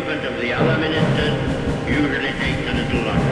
appointment of the other ministers usually takes a little longer.